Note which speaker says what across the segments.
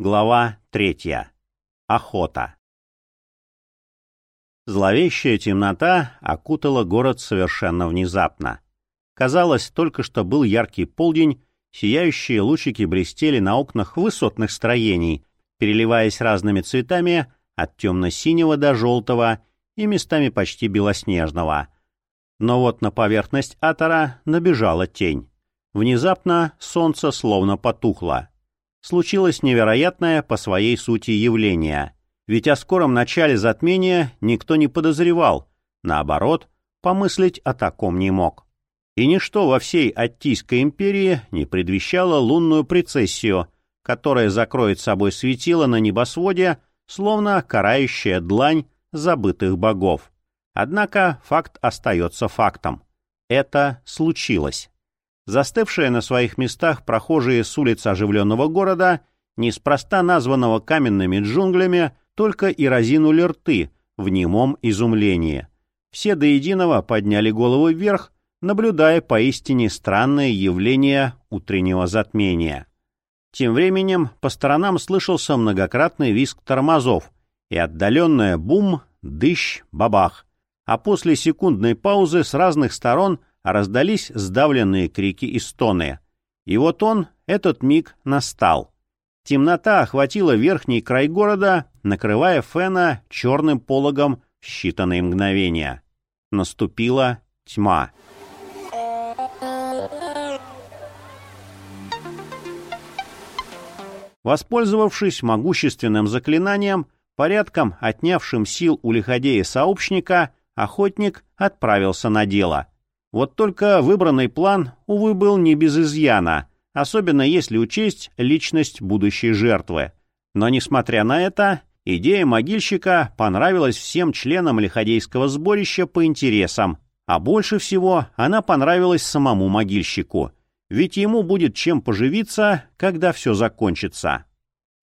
Speaker 1: Глава третья. Охота. Зловещая темнота окутала город совершенно внезапно. Казалось, только что был яркий полдень, сияющие лучики блестели на окнах высотных строений, переливаясь разными цветами от темно-синего до желтого и местами почти белоснежного. Но вот на поверхность атора набежала тень. Внезапно солнце словно потухло случилось невероятное по своей сути явление. Ведь о скором начале затмения никто не подозревал, наоборот, помыслить о таком не мог. И ничто во всей Аттийской империи не предвещало лунную прецессию, которая закроет собой светило на небосводе, словно карающая длань забытых богов. Однако факт остается фактом. Это случилось. Застывшие на своих местах прохожие с улиц оживленного города, неспроста названного каменными джунглями, только и разинули рты в немом изумлении. Все до единого подняли голову вверх, наблюдая поистине странное явление утреннего затмения. Тем временем по сторонам слышался многократный визг тормозов и отдаленное бум, дыщ, бабах, а после секундной паузы с разных сторон – раздались сдавленные крики и стоны. И вот он, этот миг, настал. Темнота охватила верхний край города, накрывая Фена черным пологом в считанные мгновения. Наступила тьма. Воспользовавшись могущественным заклинанием, порядком отнявшим сил у лиходея-сообщника, охотник отправился на дело. Вот только выбранный план, увы, был не без изъяна, особенно если учесть личность будущей жертвы. Но, несмотря на это, идея могильщика понравилась всем членам лиходейского сборища по интересам, а больше всего она понравилась самому могильщику, ведь ему будет чем поживиться, когда все закончится.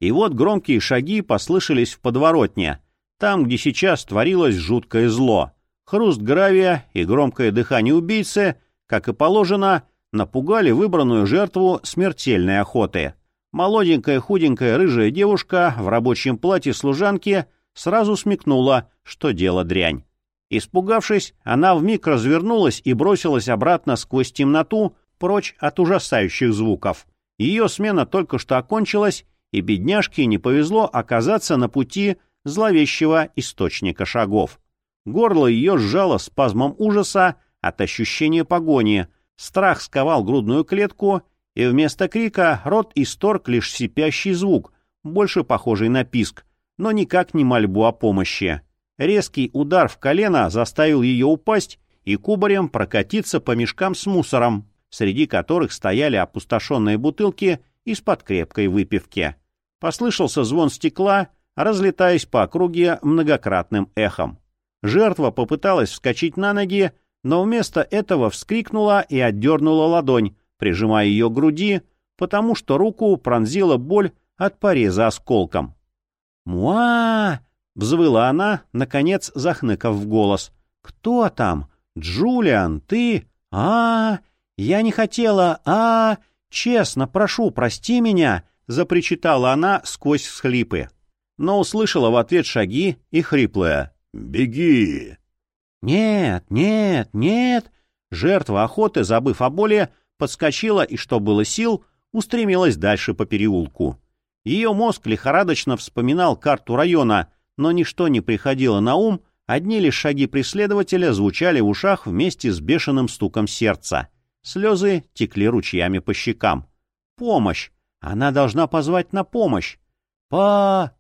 Speaker 1: И вот громкие шаги послышались в подворотне, там, где сейчас творилось жуткое зло — Хруст гравия и громкое дыхание убийцы, как и положено, напугали выбранную жертву смертельной охоты. Молоденькая худенькая рыжая девушка в рабочем платье служанки сразу смекнула, что дело дрянь. Испугавшись, она вмиг развернулась и бросилась обратно сквозь темноту, прочь от ужасающих звуков. Ее смена только что окончилась, и бедняжке не повезло оказаться на пути зловещего источника шагов. Горло ее сжало спазмом ужаса от ощущения погони. Страх сковал грудную клетку, и вместо крика рот исторг лишь сипящий звук, больше похожий на писк, но никак не мольбу о помощи. Резкий удар в колено заставил ее упасть и кубарем прокатиться по мешкам с мусором, среди которых стояли опустошенные бутылки из-под крепкой выпивки. Послышался звон стекла, разлетаясь по округе многократным эхом. Жертва попыталась вскочить на ноги, но вместо этого вскрикнула и отдернула ладонь, прижимая ее к груди, потому что руку пронзила боль от пореза осколком. «Муа!» — взвыла она, наконец захныкав в голос. «Кто там? Джулиан, ты? а, Я не хотела! а, Честно, прошу, прости меня!» — запричитала она сквозь схлипы. Но услышала в ответ шаги и хриплое «Беги!» «Нет, нет, нет!» Жертва охоты, забыв о боли, подскочила и, что было сил, устремилась дальше по переулку. Ее мозг лихорадочно вспоминал карту района, но ничто не приходило на ум, одни лишь шаги преследователя звучали в ушах вместе с бешеным стуком сердца. Слезы текли ручьями по щекам. «Помощь! Она должна позвать на помощь!» «Па...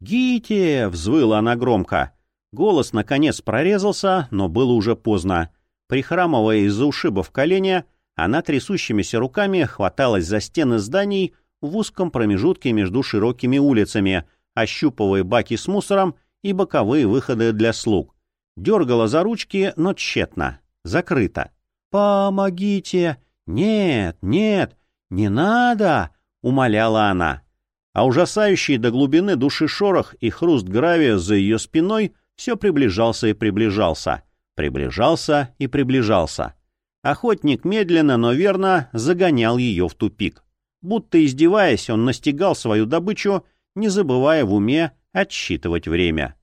Speaker 1: помогите!» — взвыла она громко. Голос, наконец, прорезался, но было уже поздно. Прихрамывая из-за ушиба в колене, она трясущимися руками хваталась за стены зданий в узком промежутке между широкими улицами, ощупывая баки с мусором и боковые выходы для слуг. Дергала за ручки, но тщетно. Закрыто. «Помогите! Нет, нет, не надо!» — умоляла она. А ужасающий до глубины души шорох и хруст гравия за ее спиной — все приближался и приближался, приближался и приближался. Охотник медленно, но верно загонял ее в тупик. Будто издеваясь, он настигал свою добычу, не забывая в уме отсчитывать время.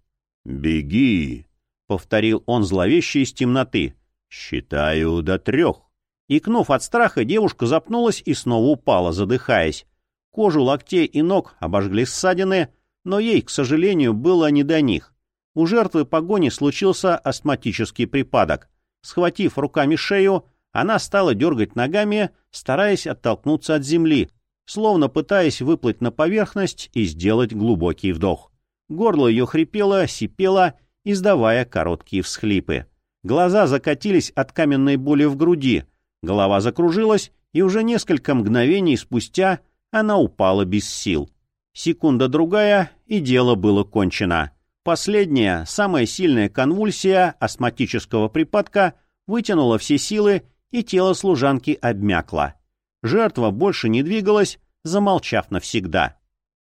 Speaker 2: «Беги!» — повторил он зловеще из темноты. «Считаю до трех».
Speaker 1: Икнув от страха, девушка запнулась и снова упала, задыхаясь. Кожу локтей и ног обожгли ссадины, но ей, к сожалению, было не до них. У жертвы погони случился астматический припадок. Схватив руками шею, она стала дергать ногами, стараясь оттолкнуться от земли, словно пытаясь выплыть на поверхность и сделать глубокий вдох. Горло ее хрипело, сипело, издавая короткие всхлипы. Глаза закатились от каменной боли в груди, голова закружилась, и уже несколько мгновений спустя она упала без сил. Секунда-другая, и дело было кончено. Последняя, самая сильная конвульсия астматического припадка вытянула все силы, и тело служанки обмякло. Жертва больше не двигалась, замолчав навсегда.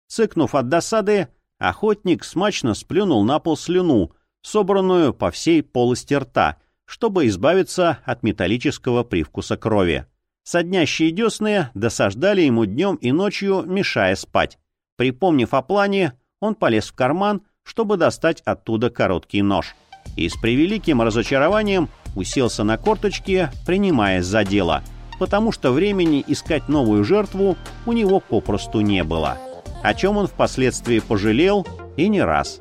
Speaker 1: Цыкнув от досады, охотник смачно сплюнул на пол слюну, собранную по всей полости рта, чтобы избавиться от металлического привкуса крови. Соднящие десны досаждали ему днем и ночью, мешая спать. Припомнив о плане, он полез в карман, чтобы достать оттуда короткий нож. И с превеликим разочарованием уселся на корточки, принимаясь за дело, потому что времени искать новую жертву у него попросту не было, о чем он впоследствии пожалел и не раз.